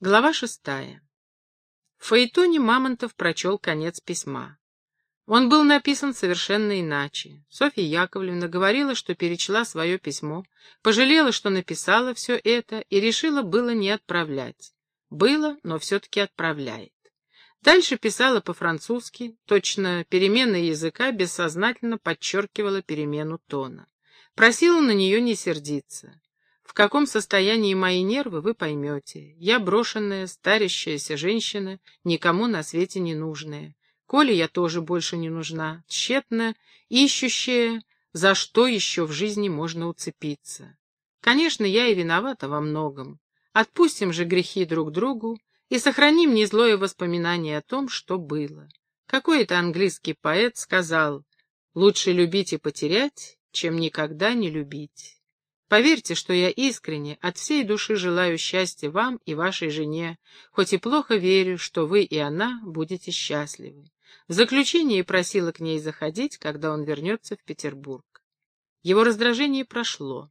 Глава шестая. В Фаэтоне Мамонтов прочел конец письма. Он был написан совершенно иначе. Софья Яковлевна говорила, что перечла свое письмо, пожалела, что написала все это, и решила было не отправлять. Было, но все-таки отправляет. Дальше писала по-французски, точно перемена языка бессознательно подчеркивала перемену тона. Просила на нее не сердиться. В каком состоянии мои нервы, вы поймете. Я брошенная, старящаяся женщина, никому на свете не нужная. Коле я тоже больше не нужна, тщетно ищущая, за что еще в жизни можно уцепиться. Конечно, я и виновата во многом. Отпустим же грехи друг другу и сохраним незлое воспоминание о том, что было. Какой-то английский поэт сказал, «Лучше любить и потерять, чем никогда не любить». Поверьте, что я искренне, от всей души желаю счастья вам и вашей жене, хоть и плохо верю, что вы и она будете счастливы. В заключение просила к ней заходить, когда он вернется в Петербург. Его раздражение прошло.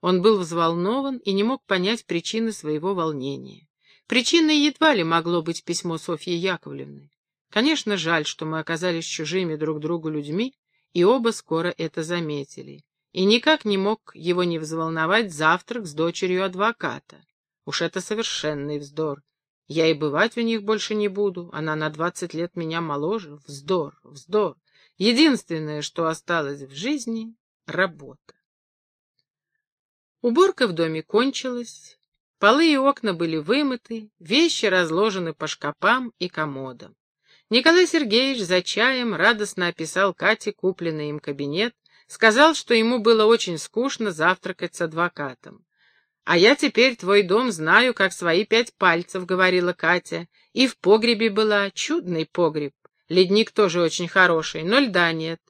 Он был взволнован и не мог понять причины своего волнения. Причиной едва ли могло быть письмо Софьи Яковлевны. Конечно, жаль, что мы оказались чужими друг другу людьми, и оба скоро это заметили и никак не мог его не взволновать завтрак с дочерью адвоката. Уж это совершенный вздор. Я и бывать у них больше не буду, она на двадцать лет меня моложе. Вздор, вздор. Единственное, что осталось в жизни — работа. Уборка в доме кончилась, полы и окна были вымыты, вещи разложены по шкапам и комодам. Николай Сергеевич за чаем радостно описал Кате купленный им кабинет, Сказал, что ему было очень скучно завтракать с адвокатом. «А я теперь твой дом знаю, как свои пять пальцев», — говорила Катя. «И в погребе была, чудный погреб. Ледник тоже очень хороший, но льда нет.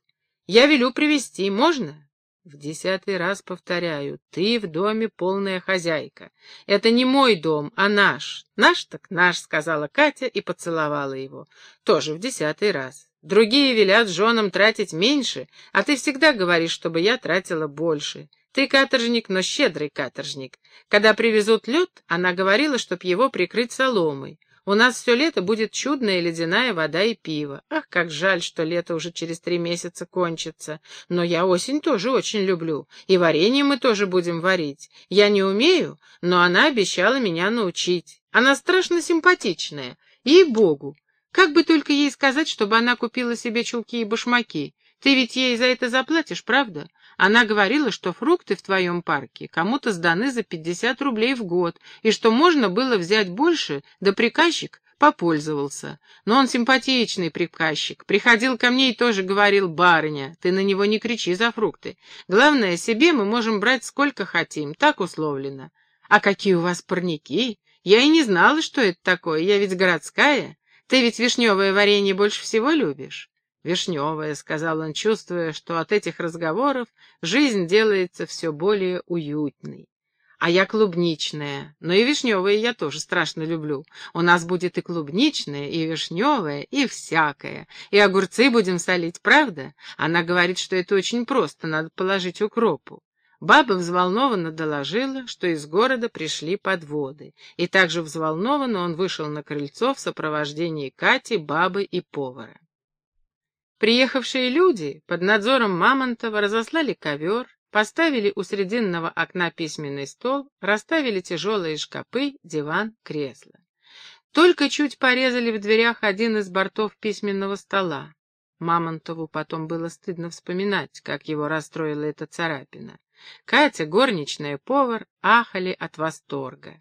Я велю привезти, можно?» В десятый раз повторяю, ты в доме полная хозяйка. Это не мой дом, а наш. Наш так наш, сказала Катя и поцеловала его. Тоже в десятый раз. Другие велят женам тратить меньше, а ты всегда говоришь, чтобы я тратила больше. Ты каторжник, но щедрый каторжник. Когда привезут лед, она говорила, чтоб его прикрыть соломой. У нас все лето будет чудная ледяная вода и пиво. Ах, как жаль, что лето уже через три месяца кончится. Но я осень тоже очень люблю. И варенье мы тоже будем варить. Я не умею, но она обещала меня научить. Она страшно симпатичная. Ей-богу. Как бы только ей сказать, чтобы она купила себе чулки и башмаки? Ты ведь ей за это заплатишь, правда? Она говорила, что фрукты в твоем парке кому-то сданы за пятьдесят рублей в год, и что можно было взять больше, да приказчик попользовался. Но он симпатичный приказчик. Приходил ко мне и тоже говорил, барыня, ты на него не кричи за фрукты. Главное, себе мы можем брать сколько хотим, так условлено. А какие у вас парники? Я и не знала, что это такое, я ведь городская. Ты ведь вишневое варенье больше всего любишь? Вишневое, — сказал он, чувствуя, что от этих разговоров жизнь делается все более уютной. А я клубничная, но и вишневое я тоже страшно люблю. У нас будет и клубничное, и вишневое, и всякое. И огурцы будем солить, правда? Она говорит, что это очень просто, надо положить укропу. Баба взволнованно доложила, что из города пришли подводы, и также взволнованно он вышел на крыльцо в сопровождении Кати, бабы и повара. Приехавшие люди под надзором Мамонтова разослали ковер, поставили у срединного окна письменный стол, расставили тяжелые шкапы, диван, кресло. Только чуть порезали в дверях один из бортов письменного стола. Мамонтову потом было стыдно вспоминать, как его расстроила эта царапина. Катя, горничная повар, ахали от восторга.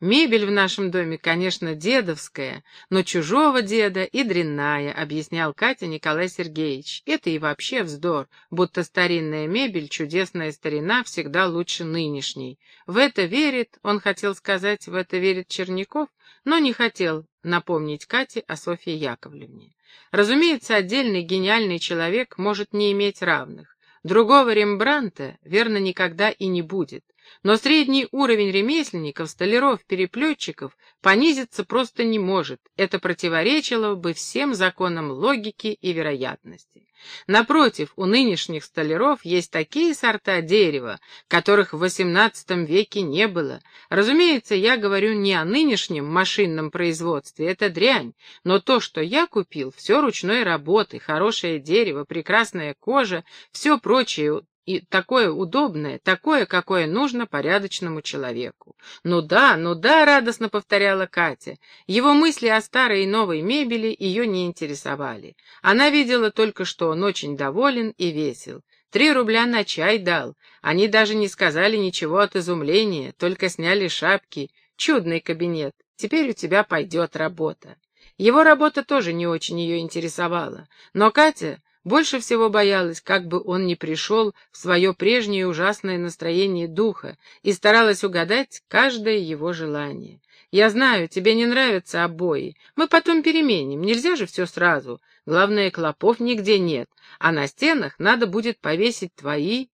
«Мебель в нашем доме, конечно, дедовская, но чужого деда и дрянная», — объяснял Катя Николай Сергеевич. «Это и вообще вздор, будто старинная мебель, чудесная старина, всегда лучше нынешней. В это верит, он хотел сказать, в это верит Черняков, но не хотел напомнить Кате о Софье Яковлевне. Разумеется, отдельный гениальный человек может не иметь равных. Другого Рембранта, верно, никогда и не будет. Но средний уровень ремесленников, столяров, переплетчиков понизиться просто не может. Это противоречило бы всем законам логики и вероятности. Напротив, у нынешних столяров есть такие сорта дерева, которых в XVIII веке не было. Разумеется, я говорю не о нынешнем машинном производстве, это дрянь, но то, что я купил, все ручной работы, хорошее дерево, прекрасная кожа, все прочее и такое удобное, такое, какое нужно порядочному человеку. «Ну да, ну да», — радостно повторяла Катя. Его мысли о старой и новой мебели ее не интересовали. Она видела только, что он очень доволен и весел. Три рубля на чай дал. Они даже не сказали ничего от изумления, только сняли шапки. Чудный кабинет. Теперь у тебя пойдет работа. Его работа тоже не очень ее интересовала. Но Катя больше всего боялась, как бы он не пришел в свое прежнее ужасное настроение духа, и старалась угадать каждое его желание. «Я знаю, тебе не нравятся обои. Мы потом переменим, нельзя же все сразу. Главное, клопов нигде нет, а на стенах надо будет повесить твои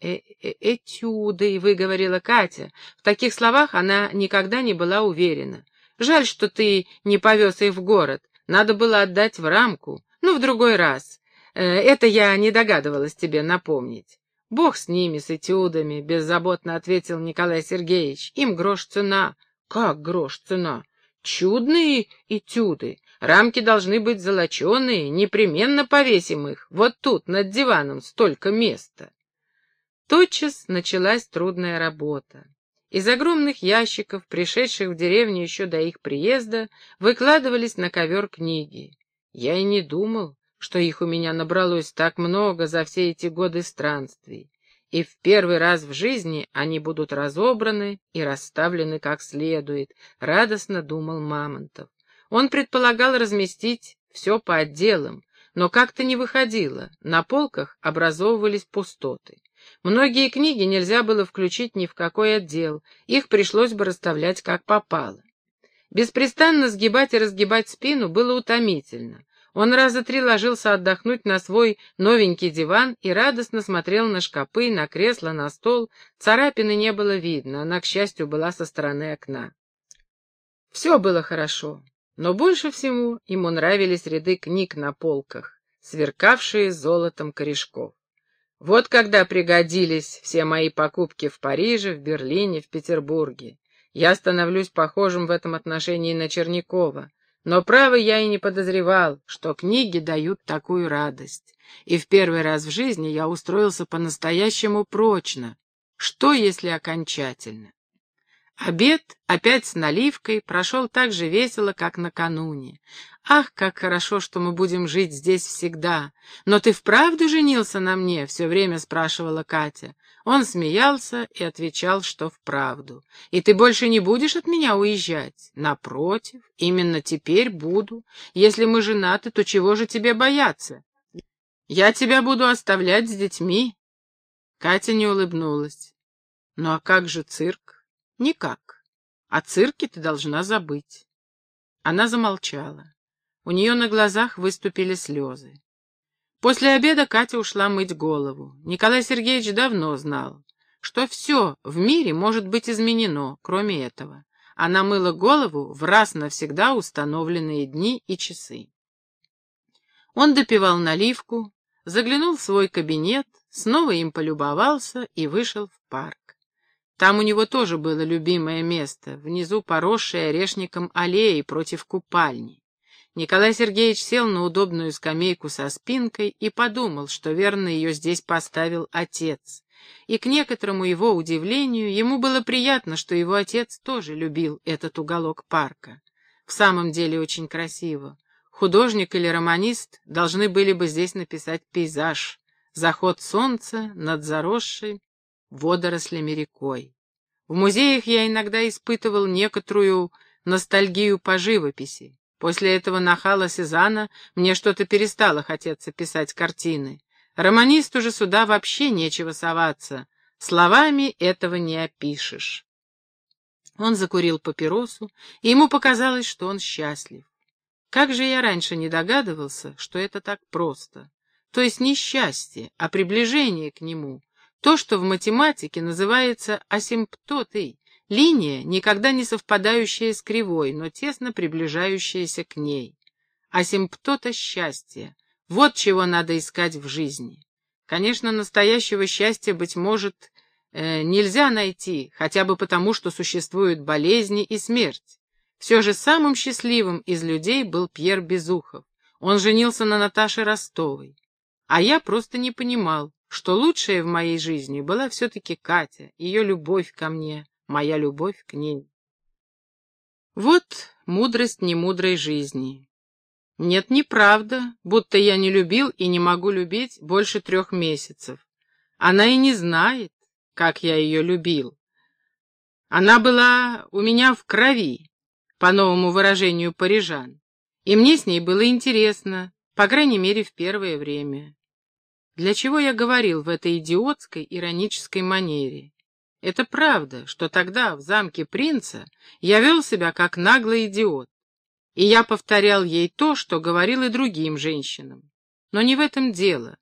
э -э «Этюды», — выговорила Катя. В таких словах она никогда не была уверена. «Жаль, что ты не повез их в город. Надо было отдать в рамку. Ну, в другой раз. Э, это я не догадывалась тебе напомнить. Бог с ними, с этюдами, беззаботно ответил Николай Сергеевич. Им грош цена. Как грош цена? Чудные этюды. Рамки должны быть золоченые, непременно повесим их. Вот тут, над диваном, столько места. Тотчас началась трудная работа. Из огромных ящиков, пришедших в деревню еще до их приезда, выкладывались на ковер книги. Я и не думал, что их у меня набралось так много за все эти годы странствий, и в первый раз в жизни они будут разобраны и расставлены как следует, — радостно думал Мамонтов. Он предполагал разместить все по отделам, но как-то не выходило, на полках образовывались пустоты. Многие книги нельзя было включить ни в какой отдел, их пришлось бы расставлять как попало. Беспрестанно сгибать и разгибать спину было утомительно. Он раза три ложился отдохнуть на свой новенький диван и радостно смотрел на шкапы, на кресло, на стол. Царапины не было видно, она, к счастью, была со стороны окна. Все было хорошо, но больше всего ему нравились ряды книг на полках, сверкавшие золотом корешков. Вот когда пригодились все мои покупки в Париже, в Берлине, в Петербурге. Я становлюсь похожим в этом отношении на Чернякова. Но, право, я и не подозревал, что книги дают такую радость. И в первый раз в жизни я устроился по-настоящему прочно. Что, если окончательно? Обед, опять с наливкой, прошел так же весело, как накануне. «Ах, как хорошо, что мы будем жить здесь всегда! Но ты вправду женился на мне?» — все время спрашивала Катя. Он смеялся и отвечал, что вправду. «И ты больше не будешь от меня уезжать?» «Напротив, именно теперь буду. Если мы женаты, то чего же тебе бояться? Я тебя буду оставлять с детьми». Катя не улыбнулась. «Ну а как же цирк?» «Никак. О цирке ты должна забыть». Она замолчала. У нее на глазах выступили слезы. После обеда Катя ушла мыть голову. Николай Сергеевич давно знал, что все в мире может быть изменено, кроме этого. Она мыла голову в раз навсегда установленные дни и часы. Он допивал наливку, заглянул в свой кабинет, снова им полюбовался и вышел в парк. Там у него тоже было любимое место, внизу поросшее орешником аллеи против купальни. Николай Сергеевич сел на удобную скамейку со спинкой и подумал, что верно ее здесь поставил отец. И к некоторому его удивлению ему было приятно, что его отец тоже любил этот уголок парка. В самом деле очень красиво. Художник или романист должны были бы здесь написать пейзаж, заход солнца над заросшей водорослями рекой. В музеях я иногда испытывал некоторую ностальгию по живописи. После этого нахала Сезана мне что-то перестало хотеться писать картины. Романисту же сюда вообще нечего соваться. Словами этого не опишешь. Он закурил папиросу, и ему показалось, что он счастлив. Как же я раньше не догадывался, что это так просто. То есть не счастье, а приближение к нему. То, что в математике называется асимптотой, линия, никогда не совпадающая с кривой, но тесно приближающаяся к ней. Асимптота счастья. Вот чего надо искать в жизни. Конечно, настоящего счастья, быть может, э, нельзя найти, хотя бы потому, что существуют болезни и смерть. Все же самым счастливым из людей был Пьер Безухов. Он женился на Наташе Ростовой. А я просто не понимал, что лучшее в моей жизни была все-таки Катя, ее любовь ко мне, моя любовь к ней. Вот мудрость немудрой жизни. Нет, неправда, будто я не любил и не могу любить больше трех месяцев. Она и не знает, как я ее любил. Она была у меня в крови, по новому выражению парижан, и мне с ней было интересно, по крайней мере, в первое время. Для чего я говорил в этой идиотской, иронической манере? Это правда, что тогда, в замке принца, я вел себя как наглый идиот. И я повторял ей то, что говорил и другим женщинам. Но не в этом дело.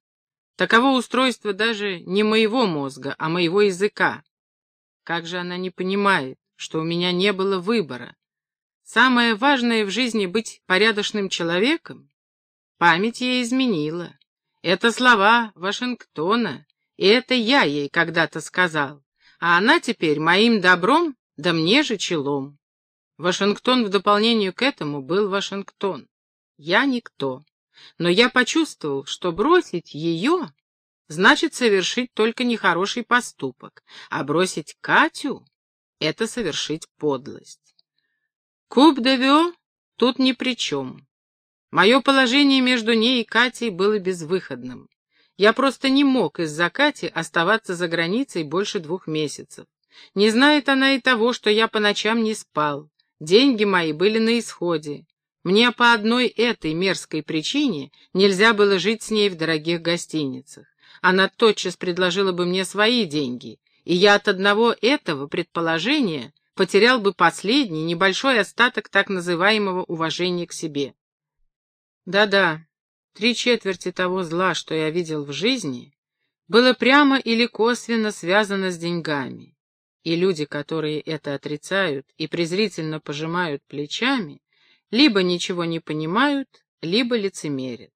Таково устройство даже не моего мозга, а моего языка. Как же она не понимает, что у меня не было выбора? Самое важное в жизни — быть порядочным человеком? Память ей изменила. Это слова Вашингтона, и это я ей когда-то сказал, а она теперь моим добром, да мне же челом. Вашингтон в дополнение к этому был Вашингтон. Я никто. Но я почувствовал, что бросить ее значит совершить только нехороший поступок, а бросить Катю — это совершить подлость. Куб де Вё тут ни при чем. Мое положение между ней и Катей было безвыходным. Я просто не мог из-за Кати оставаться за границей больше двух месяцев. Не знает она и того, что я по ночам не спал. Деньги мои были на исходе. Мне по одной этой мерзкой причине нельзя было жить с ней в дорогих гостиницах. Она тотчас предложила бы мне свои деньги, и я от одного этого предположения потерял бы последний, небольшой остаток так называемого уважения к себе. Да-да, три четверти того зла, что я видел в жизни, было прямо или косвенно связано с деньгами. И люди, которые это отрицают и презрительно пожимают плечами, либо ничего не понимают, либо лицемерят.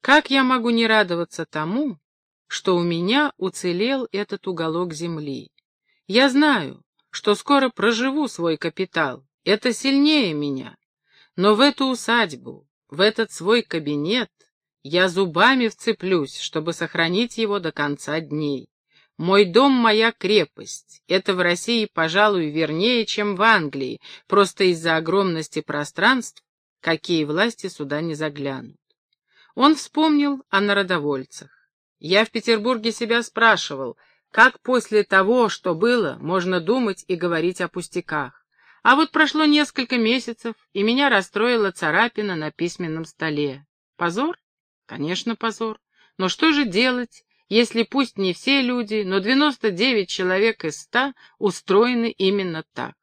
Как я могу не радоваться тому, что у меня уцелел этот уголок земли? Я знаю, что скоро проживу свой капитал, это сильнее меня, но в эту усадьбу, в этот свой кабинет я зубами вцеплюсь, чтобы сохранить его до конца дней. Мой дом — моя крепость. Это в России, пожалуй, вернее, чем в Англии, просто из-за огромности пространств, какие власти сюда не заглянут. Он вспомнил о народовольцах. Я в Петербурге себя спрашивал, как после того, что было, можно думать и говорить о пустяках. А вот прошло несколько месяцев, и меня расстроила царапина на письменном столе. Позор? Конечно, позор. Но что же делать, если пусть не все люди, но 99 человек из 100 устроены именно так?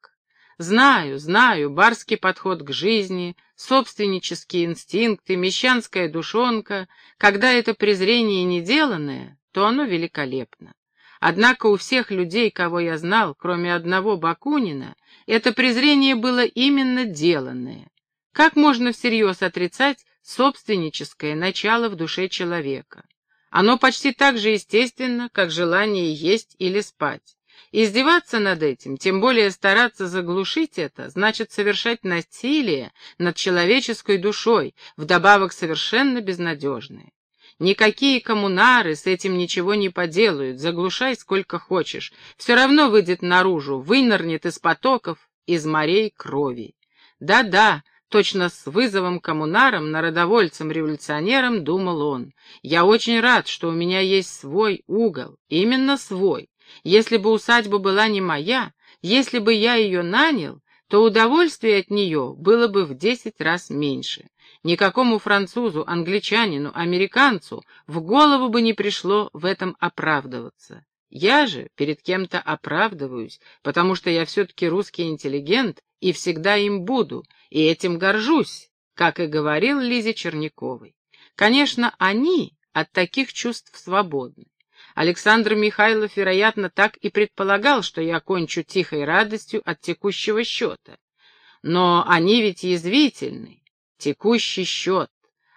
Знаю, знаю, барский подход к жизни, собственнические инстинкты, мещанская душонка. Когда это презрение неделанное, то оно великолепно. Однако у всех людей, кого я знал, кроме одного Бакунина, это презрение было именно деланное. Как можно всерьез отрицать собственническое начало в душе человека? Оно почти так же естественно, как желание есть или спать. Издеваться над этим, тем более стараться заглушить это, значит совершать насилие над человеческой душой, вдобавок совершенно безнадежное. Никакие коммунары с этим ничего не поделают, заглушай сколько хочешь. Все равно выйдет наружу, вынырнет из потоков, из морей крови. Да-да, точно с вызовом коммунарам, народовольцам-революционерам думал он. Я очень рад, что у меня есть свой угол, именно свой. Если бы усадьба была не моя, если бы я ее нанял, то удовольствие от нее было бы в десять раз меньше. Никакому французу, англичанину, американцу в голову бы не пришло в этом оправдываться. Я же перед кем-то оправдываюсь, потому что я все-таки русский интеллигент и всегда им буду, и этим горжусь, как и говорил Лизе Черняковой. Конечно, они от таких чувств свободны. Александр Михайлов, вероятно, так и предполагал, что я кончу тихой радостью от текущего счета. Но они ведь язвительны. Текущий счет.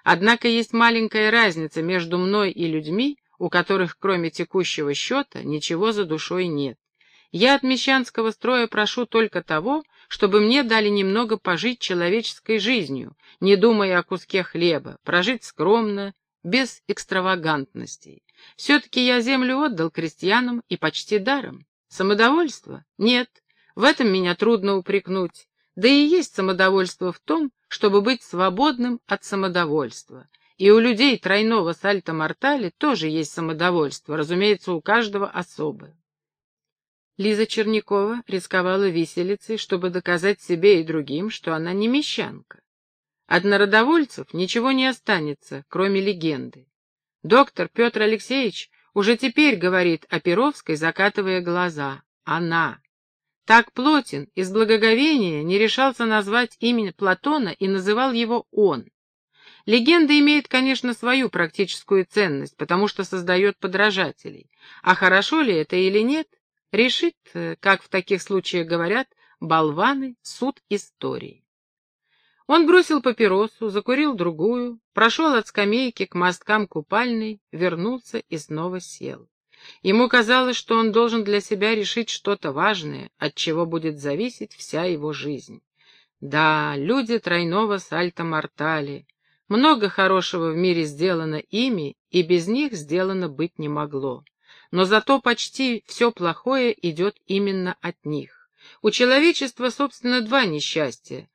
Однако есть маленькая разница между мной и людьми, у которых кроме текущего счета ничего за душой нет. Я от мещанского строя прошу только того, чтобы мне дали немного пожить человеческой жизнью, не думая о куске хлеба, прожить скромно, без экстравагантностей. Все-таки я землю отдал крестьянам и почти даром. Самодовольство? Нет, в этом меня трудно упрекнуть. Да и есть самодовольство в том, чтобы быть свободным от самодовольства. И у людей тройного сальто-мортали тоже есть самодовольство, разумеется, у каждого особое. Лиза Чернякова рисковала виселицей, чтобы доказать себе и другим, что она не мещанка. От народовольцев ничего не останется, кроме легенды. Доктор Петр Алексеевич уже теперь говорит о Перовской, закатывая глаза. Она. Так Плотин из благоговения не решался назвать имя Платона и называл его он. Легенда имеет, конечно, свою практическую ценность, потому что создает подражателей. А хорошо ли это или нет, решит, э, как в таких случаях говорят, болваны, суд истории. Он бросил папиросу, закурил другую, прошел от скамейки к мосткам купальной, вернулся и снова сел. Ему казалось, что он должен для себя решить что-то важное, от чего будет зависеть вся его жизнь. Да, люди тройного сальто-мортали. Много хорошего в мире сделано ими, и без них сделано быть не могло. Но зато почти все плохое идет именно от них. У человечества, собственно, два несчастья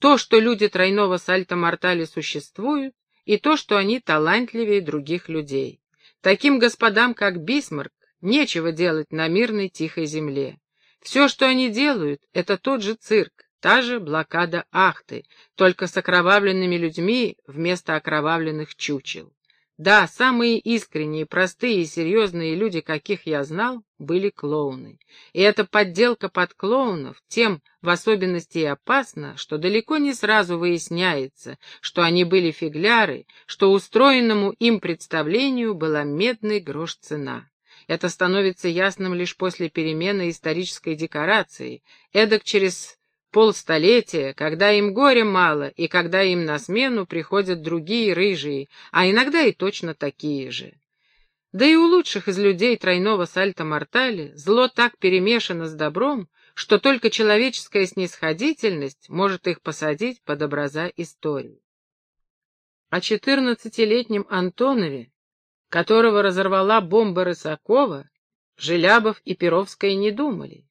то, что люди тройного сальто-мортали существуют, и то, что они талантливее других людей. Таким господам, как Бисмарк, нечего делать на мирной тихой земле. Все, что они делают, это тот же цирк, та же блокада Ахты, только с окровавленными людьми вместо окровавленных чучел. Да, самые искренние, простые и серьезные люди, каких я знал, были клоуны. И эта подделка под клоунов тем в особенности и опасна, что далеко не сразу выясняется, что они были фигляры, что устроенному им представлению была медный грош цена. Это становится ясным лишь после перемены исторической декорации, эдак через полстолетия, когда им горя мало и когда им на смену приходят другие рыжие, а иногда и точно такие же. Да и у лучших из людей тройного сальто-мортали зло так перемешано с добром, что только человеческая снисходительность может их посадить под образа истории. О четырнадцатилетнем Антонове, которого разорвала бомба Рысакова, Желябов и Перовская не думали.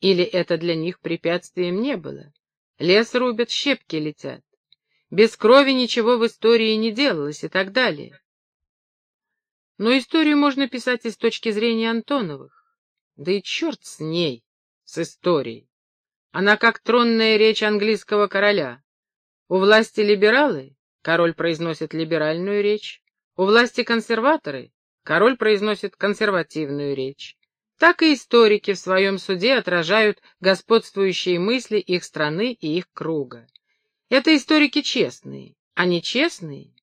Или это для них препятствием не было? Лес рубят, щепки летят. Без крови ничего в истории не делалось и так далее. Но историю можно писать и с точки зрения Антоновых. Да и черт с ней, с историей. Она как тронная речь английского короля. У власти либералы, король произносит либеральную речь. У власти консерваторы, король произносит консервативную речь так и историки в своем суде отражают господствующие мысли их страны и их круга. Это историки честные, а нечестные.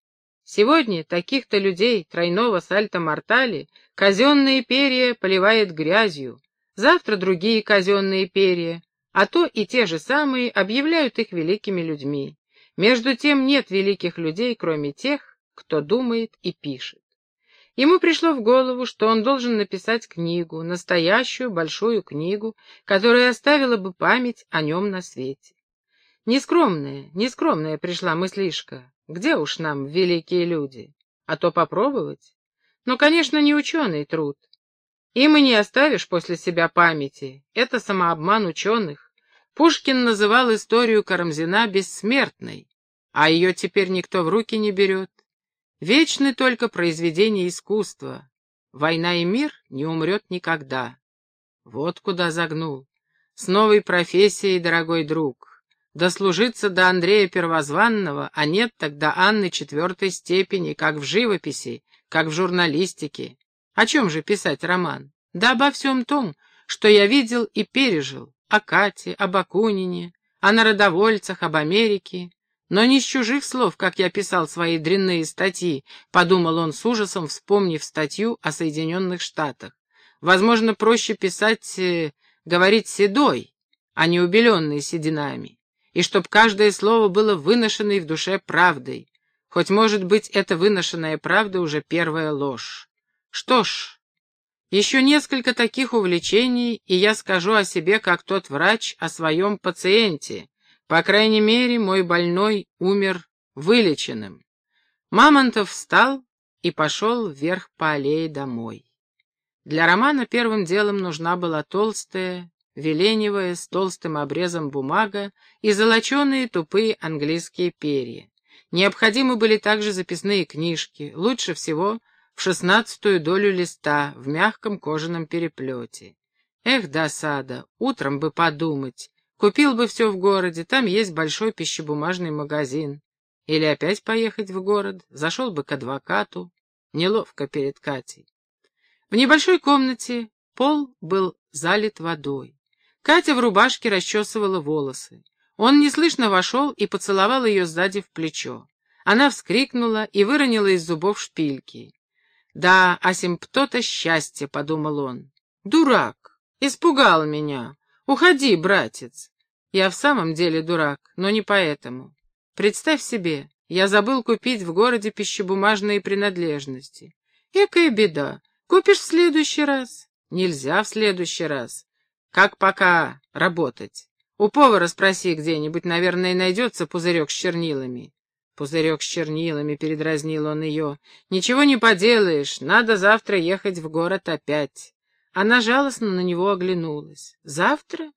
Сегодня таких-то людей тройного сальто-мортали казенные перья поливает грязью, завтра другие казенные перья, а то и те же самые объявляют их великими людьми. Между тем нет великих людей, кроме тех, кто думает и пишет. Ему пришло в голову, что он должен написать книгу, настоящую большую книгу, которая оставила бы память о нем на свете. Нескромная, нескромная пришла мыслишка. Где уж нам великие люди? А то попробовать? Но, конечно, не ученый труд. Им и не оставишь после себя памяти. Это самообман ученых. Пушкин называл историю Карамзина бессмертной, а ее теперь никто в руки не берет. Вечны только произведения искусства. Война и мир не умрет никогда. Вот куда загнул. С новой профессией, дорогой друг. Дослужиться до Андрея Первозванного, а нет тогда Анны четвертой степени, как в живописи, как в журналистике. О чем же писать роман? Да обо всем том, что я видел и пережил. О Кате, об Акунине, о народовольцах, об Америке. Но не с чужих слов, как я писал свои дрянные статьи, подумал он с ужасом, вспомнив статью о Соединенных Штатах. Возможно, проще писать, э, говорить седой, а не убеленный сединами, и чтоб каждое слово было выношенной в душе правдой, хоть, может быть, эта выношенная правда уже первая ложь. Что ж, еще несколько таких увлечений, и я скажу о себе, как тот врач, о своем пациенте, по крайней мере, мой больной умер вылеченным. Мамонтов встал и пошел вверх по аллее домой. Для романа первым делом нужна была толстая, веленевая, с толстым обрезом бумага и золоченые тупые английские перья. Необходимы были также записные книжки, лучше всего в шестнадцатую долю листа в мягком кожаном переплете. Эх, досада, утром бы подумать, Купил бы все в городе, там есть большой пищебумажный магазин. Или опять поехать в город, зашел бы к адвокату. Неловко перед Катей. В небольшой комнате пол был залит водой. Катя в рубашке расчесывала волосы. Он неслышно вошел и поцеловал ее сзади в плечо. Она вскрикнула и выронила из зубов шпильки. «Да, асимптота счастья», — подумал он. «Дурак! Испугал меня! «Уходи, братец!» Я в самом деле дурак, но не поэтому. Представь себе, я забыл купить в городе пищебумажные принадлежности. Экая беда. Купишь в следующий раз? Нельзя в следующий раз. Как пока работать? У повара спроси где-нибудь, наверное, найдется пузырек с чернилами. Пузырек с чернилами, передразнил он ее. Ничего не поделаешь, надо завтра ехать в город опять. Она жалостно на него оглянулась. «Завтра?»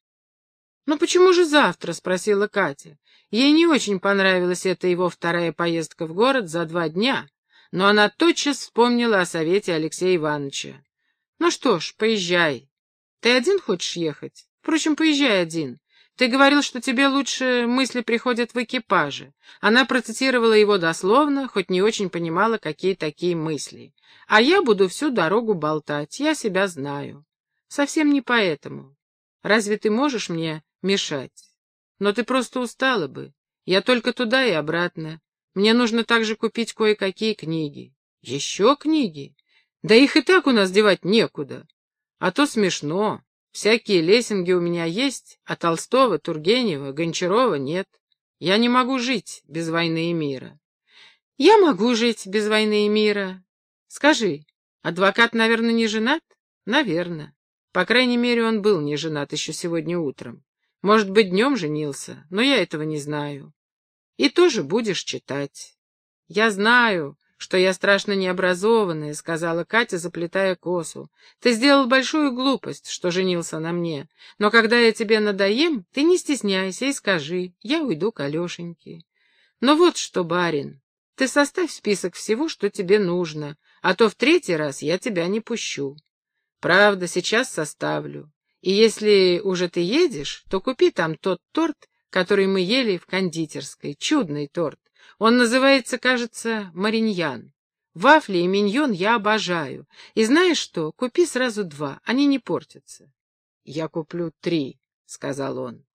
«Ну почему же завтра?» — спросила Катя. Ей не очень понравилась эта его вторая поездка в город за два дня, но она тотчас вспомнила о совете Алексея Ивановича. «Ну что ж, поезжай. Ты один хочешь ехать? Впрочем, поезжай один. Ты говорил, что тебе лучше мысли приходят в экипаже. Она процитировала его дословно, хоть не очень понимала, какие такие мысли. А я буду всю дорогу болтать, я себя знаю. Совсем не поэтому. Разве ты можешь мне мешать? Но ты просто устала бы. Я только туда и обратно. Мне нужно также купить кое-какие книги. Еще книги? Да их и так у нас девать некуда. А то смешно. Всякие лесенги у меня есть, а Толстого, Тургенева, Гончарова нет. Я не могу жить без войны и мира. Я могу жить без войны и мира. Скажи, адвокат, наверное, не женат? Наверное. По крайней мере, он был не женат еще сегодня утром. Может быть, днем женился, но я этого не знаю. И тоже будешь читать. Я знаю, что я страшно необразованная, — сказала Катя, заплетая косу. Ты сделал большую глупость, что женился на мне. Но когда я тебе надоем, ты не стесняйся и скажи, я уйду к Алешеньке. Но вот что, барин, ты составь список всего, что тебе нужно, а то в третий раз я тебя не пущу. Правда, сейчас составлю. И если уже ты едешь, то купи там тот торт, который мы ели в кондитерской. Чудный торт. Он называется, кажется, мариньян. Вафли и миньон я обожаю. И знаешь что, купи сразу два, они не портятся. — Я куплю три, — сказал он.